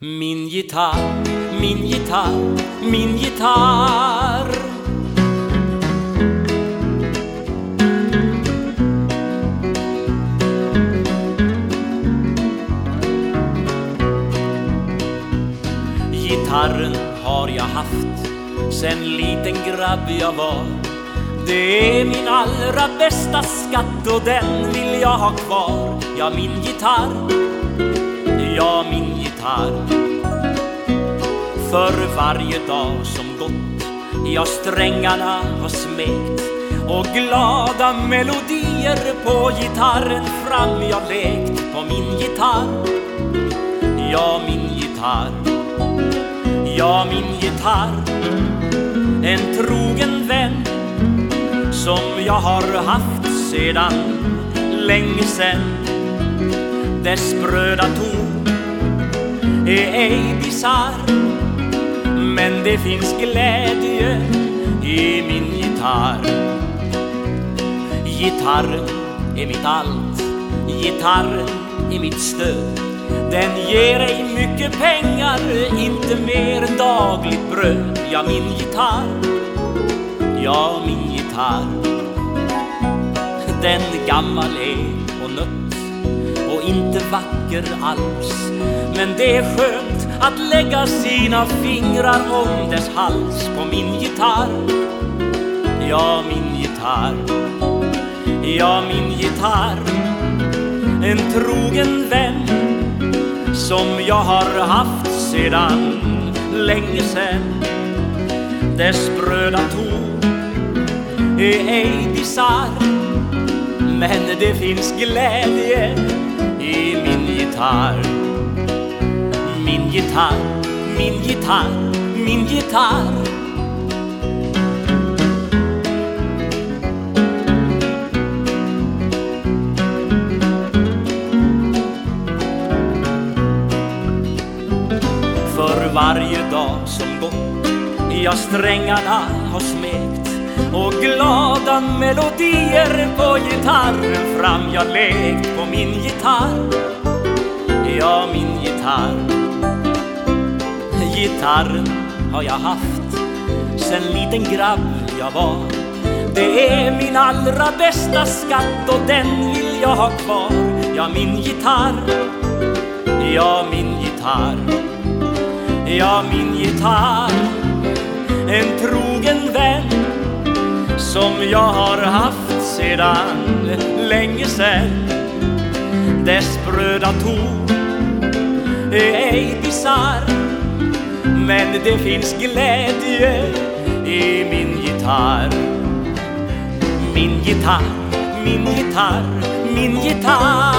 Min gitarr, min gitarr, min gitarr. Gitarren har jag haft sen liten grabb jag var. Det är min allra bästa skatt och den vill jag ha kvar. Ja, min gitarr, ja, min gitarr för varje dag som gått jag strängarna har smekt och glada melodier på gitarren fram jag lekt på min gitarr. Ja, min gitarr. Ja, min gitarr. En trogen vän Som jag har haft sedan länge sen Dess bröda ton är ej bisarr Men det finns glädje i min gitarr. Gitarren är mitt allt Gitarren är mitt stöd. Den ger ej mycket pengar, inte mer än dagligt bröd. Ja, min gitarr, ja, min gitarr. Den gammal är och nött och inte vacker alls. Men det är skönt att lägga sina fingrar om dess hals på min gitarr. Ja, min gitarr, ja, min gitarr. En trogen vän som jag har haft sedan länge sen Dess bröda ton är ej bisarr Men det finns glädje i min gitarr. Min gitarr, min gitarr, min gitarr. För varje dag som gått jag strängarna har smekt och glada melodier på gitarren fram jag lekt på min gitarr. Ja, min gitarr. Gitarren har jag haft sen liten grabb jag var. Det är min allra bästa skatt och den vill jag ha kvar. Ja, min gitarr. Ja, min gitarr. Ja, min gitarr. En trogen vän Som jag har haft sedan länge sen Dess bröda ton är ej bisarr. Men det finns glädje i min gitarr. Min gitarr, min gitarr, min gitarr.